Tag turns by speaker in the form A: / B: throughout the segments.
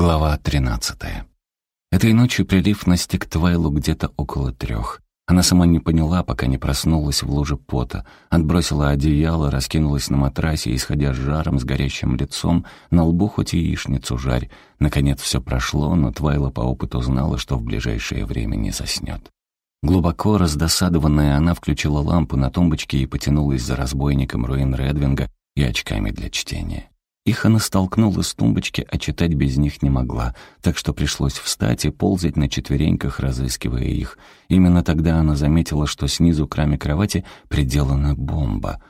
A: Глава 13. Этой ночью прилив настиг Твайлу где-то около трех. Она сама не поняла, пока не проснулась в луже пота, отбросила одеяло, раскинулась на матрасе, исходя с жаром, с горящим лицом, на лбу хоть яичницу жарь. Наконец все прошло, но Твайла по опыту знала, что в ближайшее время не заснет. Глубоко раздосадованная, она включила лампу на тумбочке и потянулась за разбойником Руин Редвинга и очками для чтения. Их она столкнула с тумбочки, а читать без них не могла, так что пришлось встать и ползать на четвереньках, разыскивая их. Именно тогда она заметила, что снизу к раме кровати приделана бомба.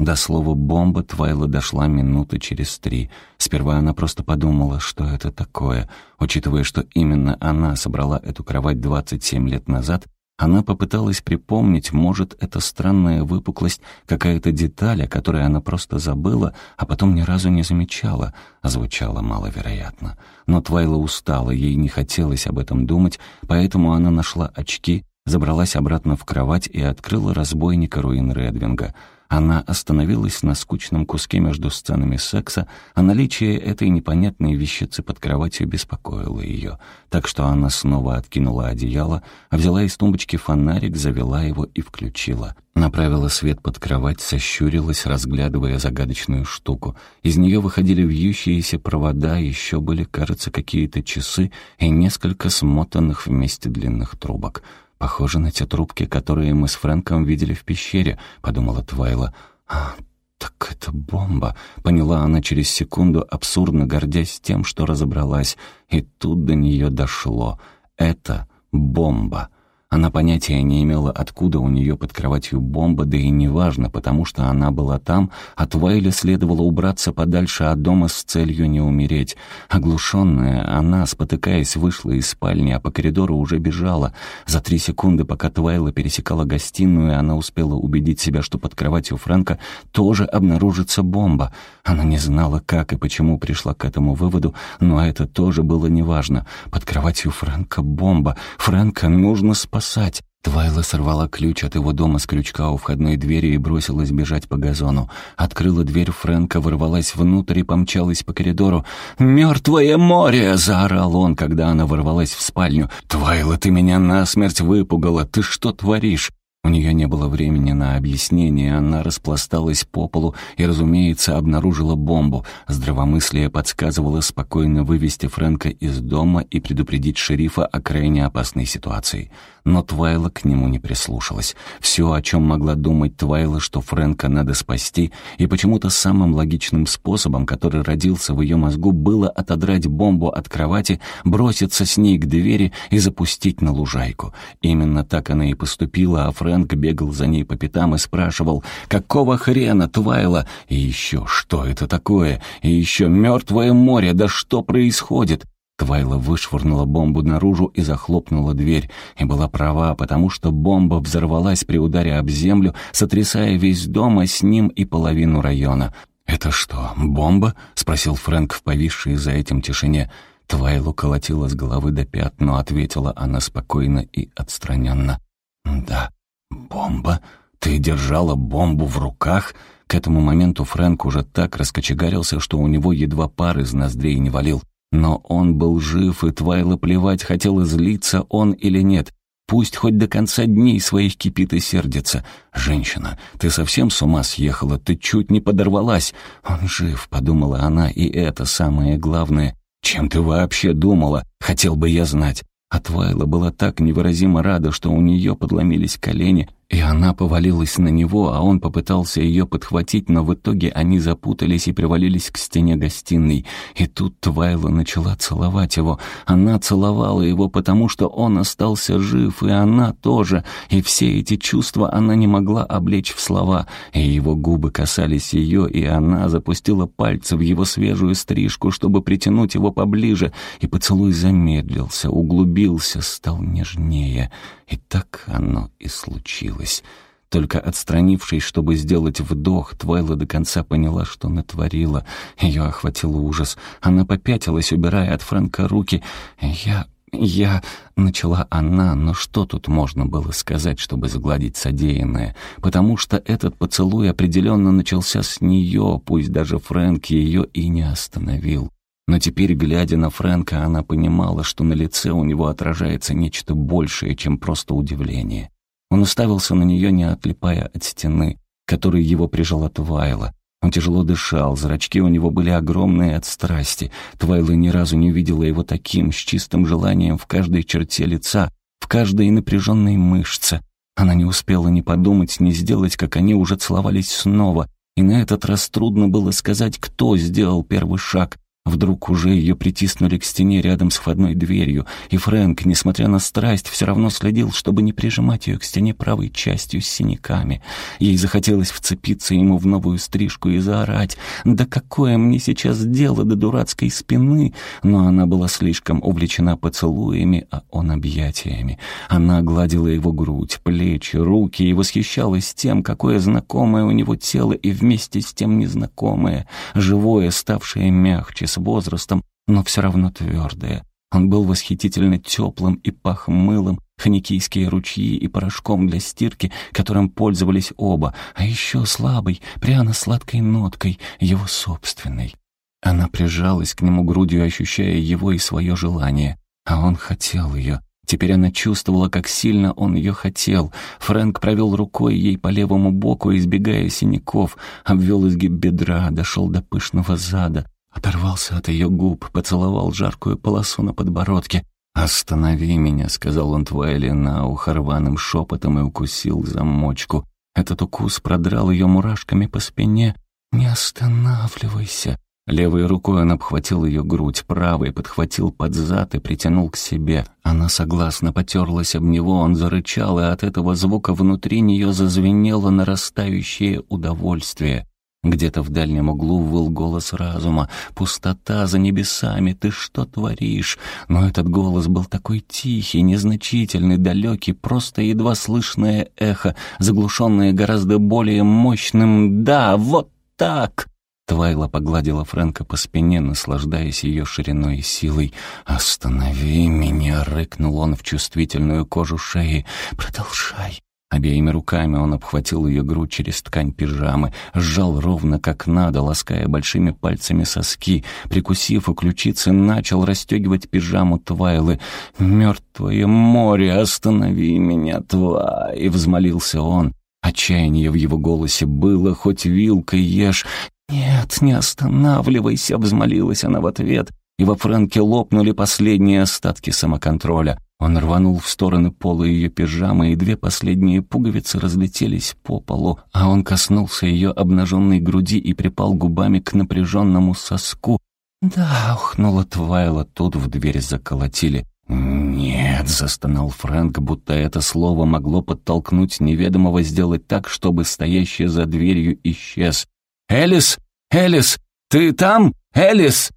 A: До слова «бомба» Твайла дошла минуты через три. Сперва она просто подумала, что это такое. Учитывая, что именно она собрала эту кровать 27 лет назад, она попыталась припомнить, может, это странная выпуклость, какая-то деталь, о которой она просто забыла, а потом ни разу не замечала. Звучало маловероятно. Но Твайла устала, ей не хотелось об этом думать, поэтому она нашла очки, забралась обратно в кровать и открыла разбойника руин Редвинга — она остановилась на скучном куске между сценами секса, а наличие этой непонятной вещицы под кроватью беспокоило ее, так что она снова откинула одеяло, взяла из тумбочки фонарик, завела его и включила. Направила свет под кровать, сощурилась, разглядывая загадочную штуку. Из нее выходили вьющиеся провода, еще были, кажется, какие-то часы и несколько смотанных вместе длинных трубок — «Похоже на те трубки, которые мы с Фрэнком видели в пещере», — подумала Твайла. «А, так это бомба», — поняла она через секунду, абсурдно гордясь тем, что разобралась. И тут до нее дошло. «Это бомба». Она понятия не имела, откуда у нее под кроватью бомба, да и неважно, потому что она была там, а Твайле следовало убраться подальше от дома с целью не умереть. Оглушенная, она, спотыкаясь, вышла из спальни, а по коридору уже бежала. За три секунды, пока Твайла пересекала гостиную, она успела убедить себя, что под кроватью Фрэнка тоже обнаружится бомба. Она не знала, как и почему пришла к этому выводу, но это тоже было неважно. Под кроватью Фрэнка бомба. Фрэнка нужно спасать спасать. Твайла сорвала ключ от его дома с крючка у входной двери и бросилась бежать по газону. Открыла дверь Фрэнка, ворвалась внутрь и помчалась по коридору. «Мертвое море!» — заорал он, когда она ворвалась в спальню. «Твайла, ты меня насмерть выпугала! Ты что творишь?» У нее не было времени на объяснение, она распласталась по полу и, разумеется, обнаружила бомбу. Здравомыслие подсказывало спокойно вывести Фрэнка из дома и предупредить шерифа о крайне опасной ситуации. Но Твайла к нему не прислушалась. Все, о чем могла думать Твайла, что Фрэнка надо спасти, и почему-то самым логичным способом, который родился в ее мозгу, было отодрать бомбу от кровати, броситься с ней к двери и запустить на лужайку. Именно так она и поступила, а Фрэнк Фрэнк бегал за ней по пятам и спрашивал, «Какого хрена, Твайла? И еще, что это такое? И еще мертвое море, да что происходит?» Твайла вышвырнула бомбу наружу и захлопнула дверь. И была права, потому что бомба взорвалась при ударе об землю, сотрясая весь дом, а с ним и половину района. «Это что, бомба?» — спросил Фрэнк в повисшей за этим тишине. Твайлу колотила с головы до пят, но ответила она спокойно и отстраненно. «Да». «Бомба? Ты держала бомбу в руках?» К этому моменту Фрэнк уже так раскочегарился, что у него едва пар из ноздрей не валил. Но он был жив, и Твайла плевать, хотела злиться он или нет. Пусть хоть до конца дней своих кипит и сердится. «Женщина, ты совсем с ума съехала, ты чуть не подорвалась». «Он жив», — подумала она, — «и это самое главное. Чем ты вообще думала? Хотел бы я знать». А Твайла была так невыразимо рада, что у нее подломились колени, и она повалилась на него, а он попытался ее подхватить, но в итоге они запутались и привалились к стене гостиной. И тут Твайла начала целовать его. Она целовала его, потому что он остался жив, и она тоже. И все эти чувства она не могла облечь в слова. И его губы касались ее, и она запустила пальцы в его свежую стрижку, чтобы притянуть его поближе. И поцелуй замедлился, углубился, стал нежнее. И так оно и случилось. Только отстранившись, чтобы сделать вдох, Твайла до конца поняла, что натворила. Ее охватил ужас. Она попятилась, убирая от Фрэнка руки. «Я... я...» — начала она, но что тут можно было сказать, чтобы сгладить содеянное? Потому что этот поцелуй определенно начался с нее, пусть даже Фрэнк ее и не остановил. Но теперь, глядя на Фрэнка, она понимала, что на лице у него отражается нечто большее, чем просто удивление. Он уставился на нее, не отлипая от стены, которой его прижала Твайла. Он тяжело дышал, зрачки у него были огромные от страсти. Твайла ни разу не видела его таким, с чистым желанием в каждой черте лица, в каждой напряженной мышце. Она не успела ни подумать, ни сделать, как они уже целовались снова, и на этот раз трудно было сказать, кто сделал первый шаг. Вдруг уже ее притиснули к стене рядом с входной дверью, и Фрэнк, несмотря на страсть, все равно следил, чтобы не прижимать ее к стене правой частью с синяками. Ей захотелось вцепиться ему в новую стрижку и заорать «Да какое мне сейчас дело до дурацкой спины!» Но она была слишком увлечена поцелуями, а он объятиями. Она гладила его грудь, плечи, руки и восхищалась тем, какое знакомое у него тело и вместе с тем незнакомое, живое, ставшее мягче, возрастом, но все равно твердое. Он был восхитительно теплым и пах мылом, ханикийские ручьи и порошком для стирки, которым пользовались оба, а еще слабой, пряно-сладкой ноткой, его собственной. Она прижалась к нему грудью, ощущая его и свое желание, а он хотел ее. Теперь она чувствовала, как сильно он ее хотел. Фрэнк провел рукой ей по левому боку, избегая синяков, обвел изгиб бедра, дошел до пышного зада, Оторвался от ее губ, поцеловал жаркую полосу на подбородке. «Останови меня», — сказал он Твайли на ухо рваным шепотом и укусил замочку. Этот укус продрал ее мурашками по спине. «Не останавливайся». Левой рукой он обхватил ее грудь, правой подхватил под зад и притянул к себе. Она согласно потерлась об него, он зарычал, и от этого звука внутри нее зазвенело нарастающее удовольствие. Где-то в дальнем углу выл голос разума. «Пустота за небесами, ты что творишь?» Но этот голос был такой тихий, незначительный, далекий, просто едва слышное эхо, заглушенное гораздо более мощным «Да, вот так!» Твайла погладила Фрэнка по спине, наслаждаясь ее шириной и силой. «Останови меня!» — рыкнул он в чувствительную кожу шеи. «Продолжай!» Обеими руками он обхватил ее грудь через ткань пижамы, сжал ровно как надо, лаская большими пальцами соски, прикусив у ключицы, начал расстегивать пижаму Твайлы. «Мертвое море, останови меня, Твай!» — взмолился он. Отчаяние в его голосе было, хоть вилкой ешь. «Нет, не останавливайся!» — взмолилась она в ответ, и во Фрэнке лопнули последние остатки самоконтроля. Он рванул в стороны пола ее пижамы, и две последние пуговицы разлетелись по полу, а он коснулся ее обнаженной груди и припал губами к напряженному соску. «Да», — ухнула Твайла, тут в дверь заколотили. «Нет», — застонал Фрэнк, будто это слово могло подтолкнуть неведомого сделать так, чтобы стоящий за дверью исчез. «Элис! Элис! Ты там? Элис!»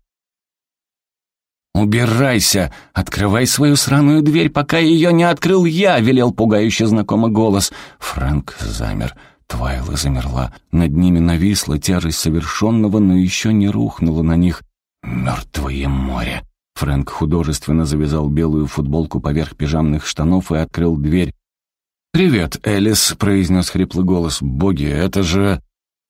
A: «Убирайся! Открывай свою сраную дверь, пока ее не открыл я!» — велел пугающе знакомый голос. Фрэнк замер. Твайла замерла. Над ними нависла тяжесть совершенного, но еще не рухнула на них. «Мертвое море!» Фрэнк художественно завязал белую футболку поверх пижамных штанов и открыл дверь. «Привет, Элис», — произнес хриплый голос. «Боги, это же...»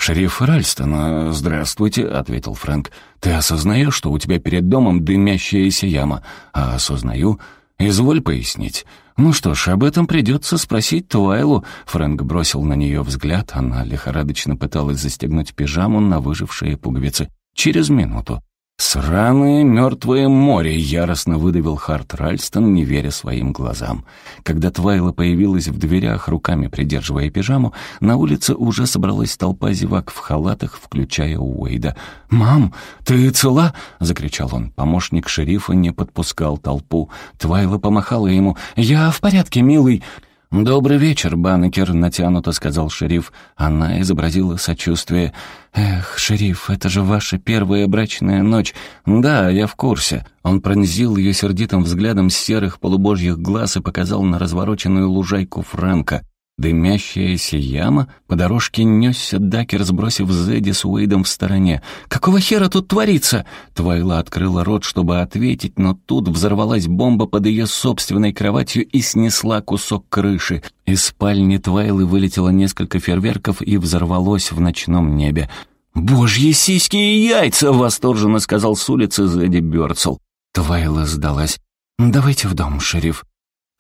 A: «Шериф Ральстон, здравствуйте», — ответил Фрэнк. «Ты осознаешь, что у тебя перед домом дымящаяся яма?» «А осознаю. Изволь пояснить». «Ну что ж, об этом придется спросить Туайлу». Фрэнк бросил на нее взгляд, она лихорадочно пыталась застегнуть пижаму на выжившие пуговицы. «Через минуту». «Сраное мертвое море!» — яростно выдавил Харт Ральстон, не веря своим глазам. Когда Твайла появилась в дверях, руками придерживая пижаму, на улице уже собралась толпа зевак в халатах, включая Уэйда. «Мам, ты цела?» — закричал он. Помощник шерифа не подпускал толпу. Твайла помахала ему. «Я в порядке, милый!» «Добрый вечер, Баннекер», — натянуто сказал шериф. Она изобразила сочувствие. «Эх, шериф, это же ваша первая брачная ночь. Да, я в курсе». Он пронзил ее сердитым взглядом серых полубожьих глаз и показал на развороченную лужайку Фрэнка. Дымящаяся яма, по дорожке несся Дакер, сбросив Зэдди с Уэйдом в стороне. «Какого хера тут творится?» Твайла открыла рот, чтобы ответить, но тут взорвалась бомба под ее собственной кроватью и снесла кусок крыши. Из спальни Твайлы вылетело несколько фейерверков и взорвалось в ночном небе. «Божьи сиськи и яйца!» — восторженно сказал с улицы Зэдди Бёрцел. Твайла сдалась. «Давайте в дом, шериф».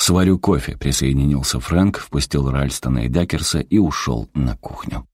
A: «Сварю кофе», — присоединился Фрэнк, впустил Ральстона и Дакерса и ушел на кухню.